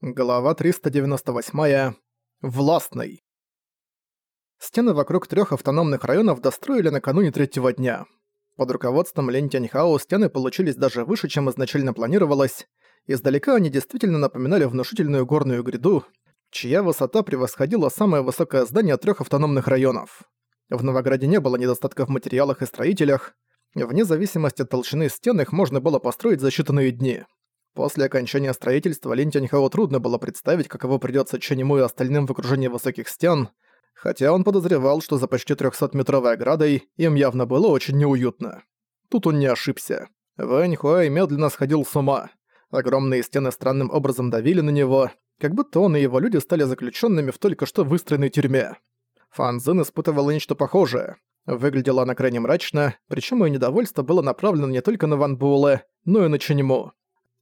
Глава 398. Властный. Стены вокруг трех автономных районов достроили накануне третьего дня. Под руководством Лень Тяньхао стены получились даже выше, чем изначально планировалось. Издалека они действительно напоминали внушительную горную гряду, чья высота превосходила самое высокое здание трех автономных районов. В Новограде не было недостатка в материалах и строителях. Вне зависимости от толщины стен их можно было построить за считанные дни. После окончания строительства Лин Тяньхао трудно было представить, каково придётся Чанему и остальным в окружении высоких стен, хотя он подозревал, что за почти 300-метровой оградой им явно было очень неуютно. Тут он не ошибся. Вэнь Хуэй медленно сходил с ума. Огромные стены странным образом давили на него, как будто он и его люди стали заключенными в только что выстроенной тюрьме. Фан Цзин испытывала нечто похожее. Выглядела она крайне мрачно, причем её недовольство было направлено не только на Ван Буэлэ, но и на Чанему.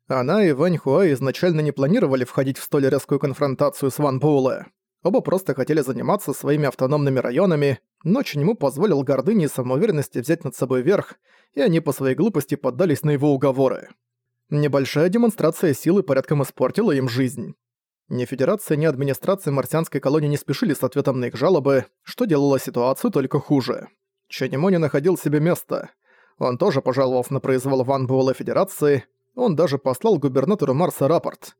Она и Вань Хуа изначально не планировали входить в столь резкую конфронтацию с Ван Буэлэ. Оба просто хотели заниматься своими автономными районами, но Ченему позволил гордыне и самоуверенности взять над собой верх, и они по своей глупости поддались на его уговоры. Небольшая демонстрация силы порядком испортила им жизнь. Ни Федерация, ни администрация марсианской колонии не спешили с ответом на их жалобы, что делало ситуацию только хуже. Ченему не находил себе места. Он тоже пожаловался на произвол Ван Буэлэ Федерации, он даже послал губернатору Марса рапорт.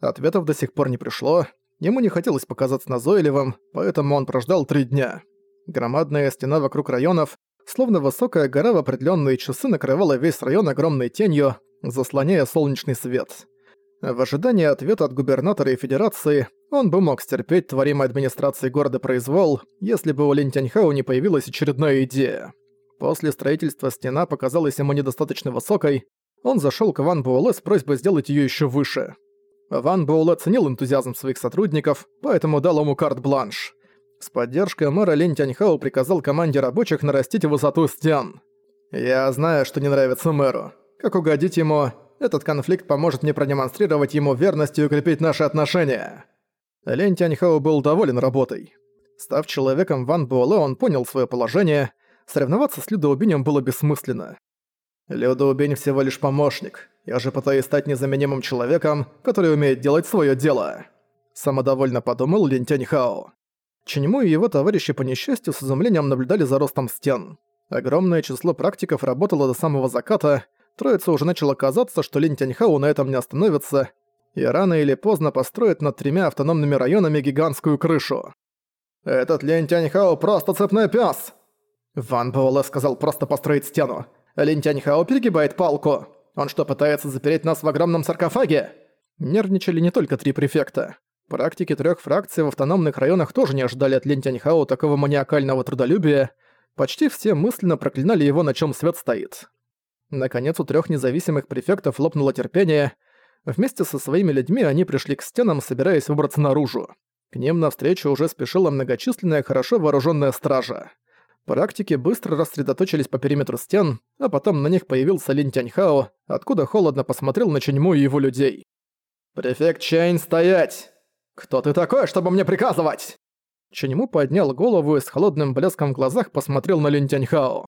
Ответов до сих пор не пришло. Ему не хотелось показаться назойливым, поэтому он прождал три дня. Громадная стена вокруг районов, словно высокая гора в определенные часы накрывала весь район огромной тенью, заслоняя солнечный свет. В ожидании ответа от губернатора и федерации он бы мог стерпеть творимой администрации города произвол, если бы у Лин Тяньхау не появилась очередная идея. После строительства стена показалась ему недостаточно высокой, он зашел к Ван Буэлэ с просьбой сделать ее еще выше. Ван Буэлэ ценил энтузиазм своих сотрудников, поэтому дал ему карт-бланш. С поддержкой мэра Линь Тяньхао приказал команде рабочих нарастить высоту стен. «Я знаю, что не нравится мэру. Как угодить ему, этот конфликт поможет мне продемонстрировать ему верность и укрепить наши отношения». Линь Тяньхао был доволен работой. Став человеком Ван Буэлэ, он понял свое положение. Соревноваться с Людоубинем было бессмысленно. Людоубень всего лишь помощник. Я же пытаюсь стать незаменимым человеком, который умеет делать свое дело. Самодовольно подумал Лин Тяньхао. Ченьму и его товарищи по несчастью с изумлением наблюдали за ростом стен. Огромное число практиков работало до самого заката, троица уже начало казаться, что Лин Тяньхао на этом не остановится, и рано или поздно построит над тремя автономными районами гигантскую крышу. «Этот Лин Тяньхао просто цепной пёс!» Ван Буэлэ сказал просто построить стену. Лин Тяньхао перегибает палку. Он что, пытается запереть нас в огромном саркофаге? Нервничали не только три префекта. Практики трех фракций в автономных районах тоже не ожидали от Лин Тяньхао такого маниакального трудолюбия. Почти все мысленно проклинали его, на чем свет стоит. Наконец, у трех независимых префектов лопнуло терпение. Вместе со своими людьми они пришли к стенам, собираясь выбраться наружу. К ним навстречу уже спешила многочисленная, хорошо вооруженная стража. Практики быстро рассредоточились по периметру стен, а потом на них появился Лин Тяньхао, откуда холодно посмотрел на Ченьму и его людей. «Префект Чейн, стоять! Кто ты такой, чтобы мне приказывать?» Ченьму поднял голову и с холодным блеском в глазах посмотрел на Лин Тяньхао.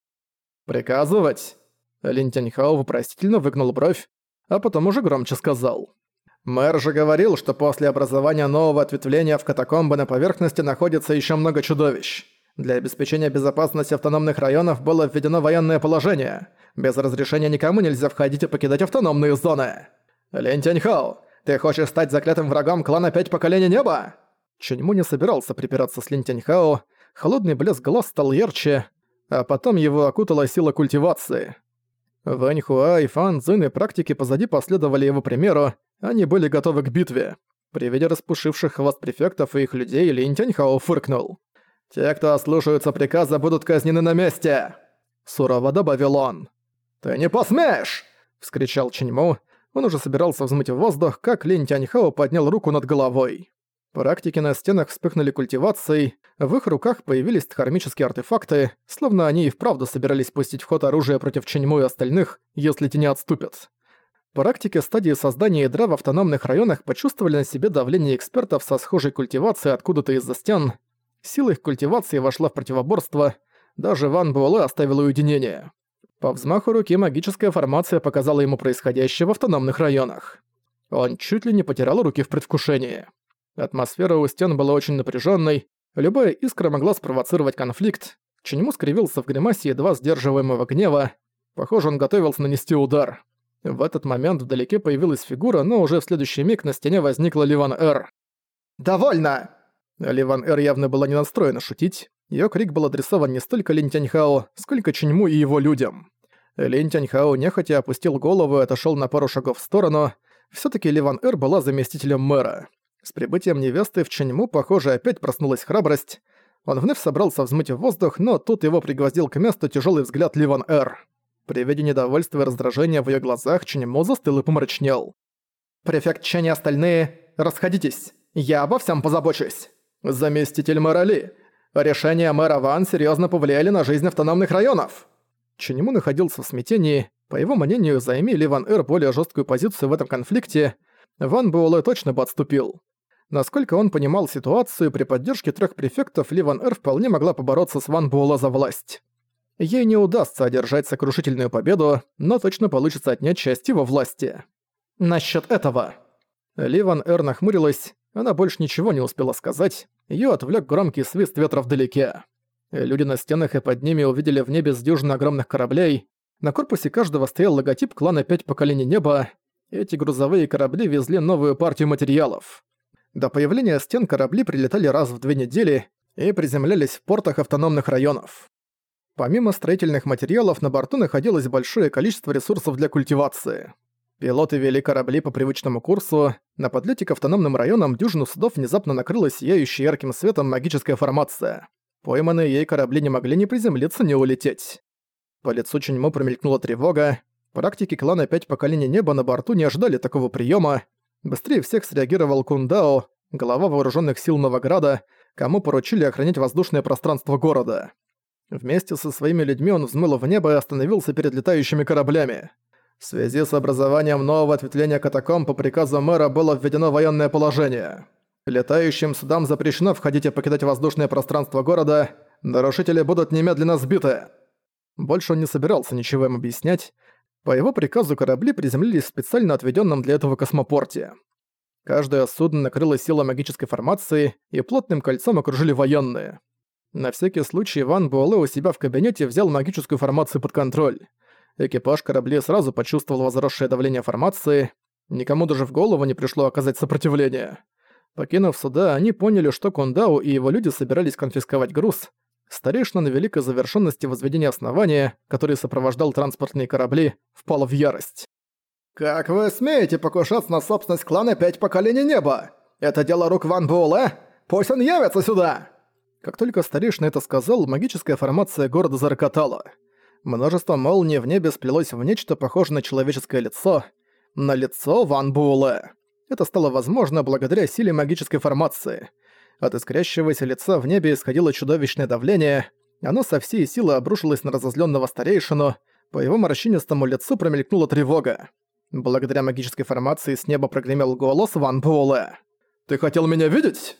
«Приказывать?» Лин Тяньхао вопросительно выгнул бровь, а потом уже громче сказал. «Мэр же говорил, что после образования нового ответвления в катакомбы на поверхности находится еще много чудовищ. Для обеспечения безопасности автономных районов было введено военное положение. Без разрешения никому нельзя входить и покидать автономные зоны. Лень Тяньхао, ты хочешь стать заклятым врагом клана Пять Поколений Неба?» Чуньму не собирался припираться с Лин Тяньхао, холодный блеск глаз стал ярче, а потом его окутала сила культивации. Вэнь Хуа и Фан Цзин и практики позади последовали его примеру, они были готовы к битве. При виде распушивших хвост префектов и их людей Лин Тяньхао фыркнул. «Те, кто ослушаются приказа, будут казнены на месте!» Сурово добавил он. «Ты не посмеешь!» — вскричал Чиньму. Он уже собирался взмыть в воздух, как Линь Тяньхао поднял руку над головой. Практики на стенах вспыхнули культивацией, в их руках появились дхармические артефакты, словно они и вправду собирались пустить в ход оружие против Чиньму и остальных, если те не отступят. Практики стадии создания ядра в автономных районах почувствовали на себе давление экспертов со схожей культивацией откуда-то из-за стен, Сила их культивации вошла в противоборство, даже Ван Буэлэ оставил уединение. По взмаху руки магическая формация показала ему происходящее в автономных районах. Он чуть ли не потерял руки в предвкушении. Атмосфера у стен была очень напряженной, любая искра могла спровоцировать конфликт. Чиньму скривился в гримасе едва сдерживаемого гнева. Похоже, он готовился нанести удар. В этот момент вдалеке появилась фигура, но уже в следующий миг на стене возникла Ливан Эр. «Довольно!» Ливан Эр явно была не настроена шутить. Её крик был адресован не столько Лин Тяньхао, сколько Чиньму и его людям. Лин Тяньхао нехотя опустил голову и отошёл на пару шагов в сторону. Всё-таки Ливан Эр была заместителем мэра. С прибытием невесты в Чиньму, похоже, опять проснулась храбрость. Он вновь собрался взмыть в воздух, но тут его пригвоздил к месту тяжёлый взгляд Ливан Эр. При виде недовольства и раздражения в её глазах Чиньму застыл и помрачнел. «Префект Чен и остальные, расходитесь. Я обо всем позабочусь. Заместитель мэра Ли. Решения мэра Ван серьезно повлияли на жизнь автономных районов». Чиньму находился в смятении. По его мнению, займи Ли Ван Эр более жесткую позицию в этом конфликте, Ван Буэлэ точно бы отступил. Насколько он понимал ситуацию, при поддержке трех префектов Ли Ван Эр вполне могла побороться с Ван Буэлэ за власть. Ей не удастся одержать сокрушительную победу, но точно получится отнять часть его власти. Насчет этого. Ли Ван Эр нахмурилась, она больше ничего не успела сказать, её отвлек громкий свист ветра вдалеке. Люди на стенах и под ними увидели в небе с дюжины огромных кораблей. На корпусе каждого стоял логотип клана «Пять поколений неба». Эти грузовые корабли везли новую партию материалов. До появления стен корабли прилетали раз в две недели и приземлялись в портах автономных районов. Помимо строительных материалов, на борту находилось большое количество ресурсов для культивации. Пилоты вели корабли по привычному курсу. На подлете к автономным районам дюжину судов внезапно накрыла сияющая ярким светом магическая формация. Пойманные ей корабли не могли ни приземлиться, ни улететь. По лицу Чуньмо промелькнула тревога. Практики клана «Пять поколений неба» на борту не ожидали такого приема. Быстрее всех среагировал Кундао, глава вооруженных сил Новограда, кому поручили охранять воздушное пространство города. Вместе со своими людьми он взмыл в небо и остановился перед летающими кораблями. В связи с образованием нового ответвления катакомб по приказу мэра было введено военное положение. Летающим судам запрещено входить и покидать воздушное пространство города, нарушители будут немедленно сбиты. Больше он не собирался ничего им объяснять. По его приказу корабли приземлились в специально отведенном для этого космопорте. Каждое судно накрыло сила магической формации и плотным кольцом окружили военные. На всякий случай Ван Буэлэ у себя в кабинете взял магическую формацию под контроль. Экипаж корабля сразу почувствовал возросшее давление формации, никому даже в голову не пришло оказать сопротивление. Покинув суда, они поняли, что Кундау и его люди собирались конфисковать груз. Старейшина на великой завершенности возведения основания, который сопровождал транспортные корабли, впала в ярость. «Как вы смеете покушаться на собственность клана Пять Поколений Неба? Это дело рук Ван Буэлэ? Пусть он явится сюда!» Как только старейшина это сказал, магическая формация города зарокотала. Множество молний в небе сплелось в нечто похожее на человеческое лицо. На лицо Ван Буэлэ. Это стало возможно благодаря силе магической формации. От искрящегося лица в небе исходило чудовищное давление. Оно со всей силы обрушилось на разозленного старейшину. По его морщинистому лицу промелькнула тревога. Благодаря магической формации с неба прогремел голос Ван Буэлэ. «Ты хотел меня видеть?»